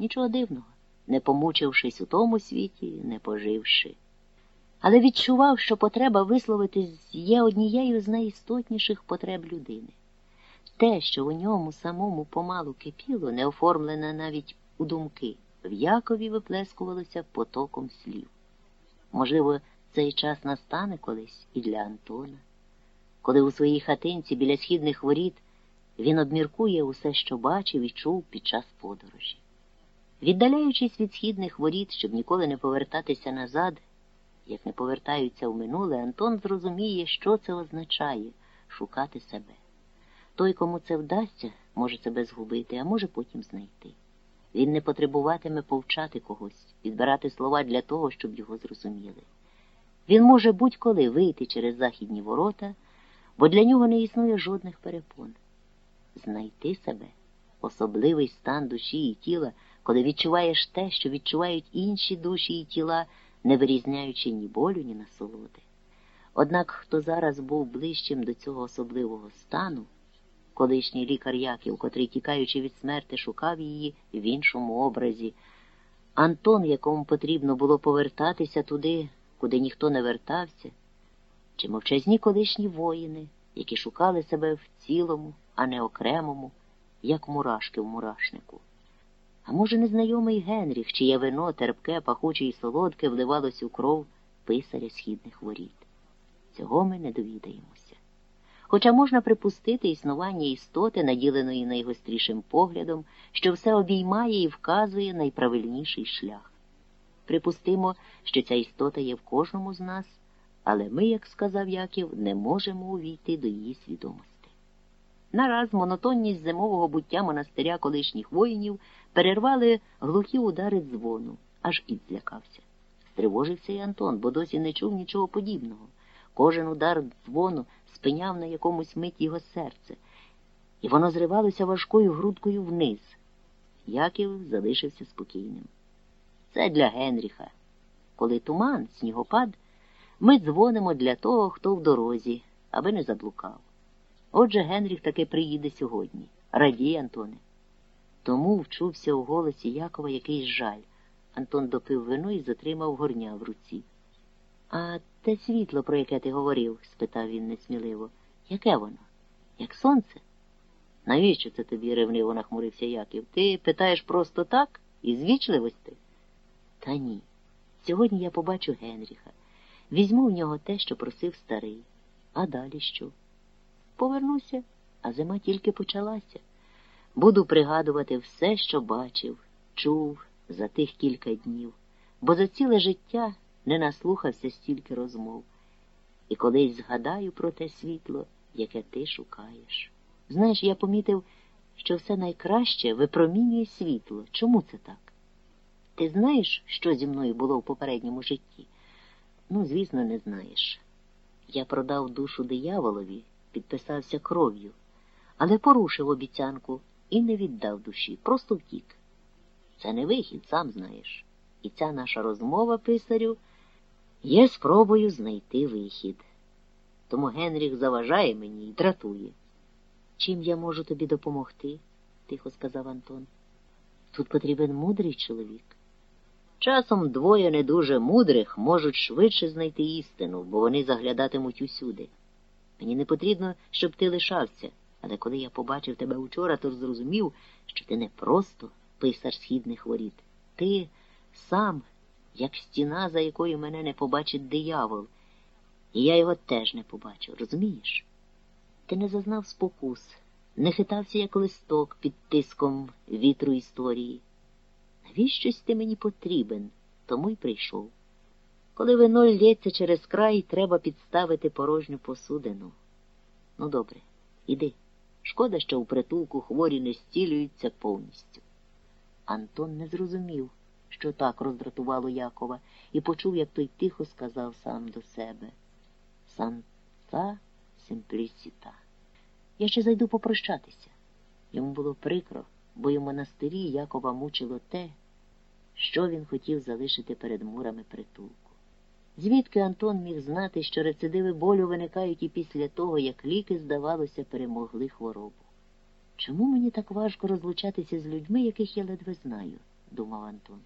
Нічого дивного, не помучившись у тому світі, не поживши. Але відчував, що потреба висловитись є однією з найістотніших потреб людини. Те, що у ньому самому помалу кипіло, не оформлене навіть у думки, в Якові виплескувалося потоком слів. Можливо, цей час настане колись і для Антона, коли у своїй хатинці біля східних воріт він обміркує усе, що бачив і чув під час подорожі. Віддаляючись від східних воріт, щоб ніколи не повертатися назад, як не повертаються в минуле, Антон зрозуміє, що це означає шукати себе. Той, кому це вдасться, може себе згубити, а може потім знайти. Він не потребуватиме повчати когось, підбирати слова для того, щоб його зрозуміли. Він може будь-коли вийти через західні ворота, бо для нього не існує жодних перепон. Знайти себе особливий стан душі і тіла, коли відчуваєш те, що відчувають інші душі і тіла, не вирізняючи ні болю, ні насолоди. Однак хто зараз був ближчим до цього особливого стану, колишній лікар Яків, котрий, тікаючи від смерти, шукав її в іншому образі, Антон, якому потрібно було повертатися туди, куди ніхто не вертався, чи мовчазні колишні воїни, які шукали себе в цілому, а не окремому, як мурашки в мурашнику. А може, незнайомий Генріх, чиє вино терпке, пахуче і солодке вливалось у кров писаря східних воріт. Цього ми не довідаємося. Хоча можна припустити існування істоти, наділеної найгострішим поглядом, що все обіймає і вказує найправильніший шлях. Припустимо, що ця істота є в кожному з нас, але ми, як сказав Яків, не можемо увійти до її свідомості. Нараз монотонність зимового буття монастиря колишніх воїнів перервали глухі удари дзвону, аж і злякався. Стривожився й Антон, бо досі не чув нічого подібного. Кожен удар дзвону спиняв на якомусь мить його серце, і воно зривалося важкою грудкою вниз. Яків залишився спокійним. Це для Генріха. Коли туман, снігопад, ми дзвонимо для того, хто в дорозі, аби не заблукав. Отже, Генріх таки приїде сьогодні. Радій, Антоне. Тому вчувся у голосі Якова якийсь жаль. Антон допив вино і затримав горня в руці. А те світло, про яке ти говорив? спитав він несміливо. Яке воно? Як сонце? Навіщо це тобі ревниво нахмурився Яків? Ти питаєш просто так, із вічливості? Та ні. Сьогодні я побачу Генріха. Візьму в нього те, що просив старий. А далі що? Повернуся, а зима тільки почалася. Буду пригадувати все, що бачив, чув за тих кілька днів, бо за ціле життя не наслухався стільки розмов. І колись згадаю про те світло, яке ти шукаєш. Знаєш, я помітив, що все найкраще випромінює світло. Чому це так? Ти знаєш, що зі мною було в попередньому житті? Ну, звісно, не знаєш. Я продав душу дияволові, підписався кров'ю, але порушив обіцянку і не віддав душі, просто втік. Це не вихід, сам знаєш. І ця наша розмова, писарю, є спробою знайти вихід. Тому Генріх заважає мені і дратує. Чим я можу тобі допомогти? тихо сказав Антон. Тут потрібен мудрий чоловік. Часом двоє не дуже мудрих можуть швидше знайти істину, бо вони заглядатимуть усюди. Мені не потрібно, щоб ти лишався, але коли я побачив тебе учора, то зрозумів, що ти не просто писар східних воріт. Ти сам, як стіна, за якою мене не побачить диявол, і я його теж не побачу, розумієш? Ти не зазнав спокус, не хитався, як листок під тиском вітру історії. Навіщось ти мені потрібен, тому й прийшов. Коли вино лється через край, треба підставити порожню посудину. Ну, добре, іди. Шкода, що у притулку хворі не зцілюються повністю. Антон не зрозумів, що так роздратувало Якова, і почув, як той тихо сказав сам до себе Санта Симплісіта. Я ще зайду попрощатися. Йому було прикро, бо у монастирі Якова мучило те, що він хотів залишити перед мурами притулку. Звідки Антон міг знати, що рецидиви болю виникають і після того, як ліки, здавалося, перемогли хворобу? Чому мені так важко розлучатися з людьми, яких я ледве знаю? думав Антон.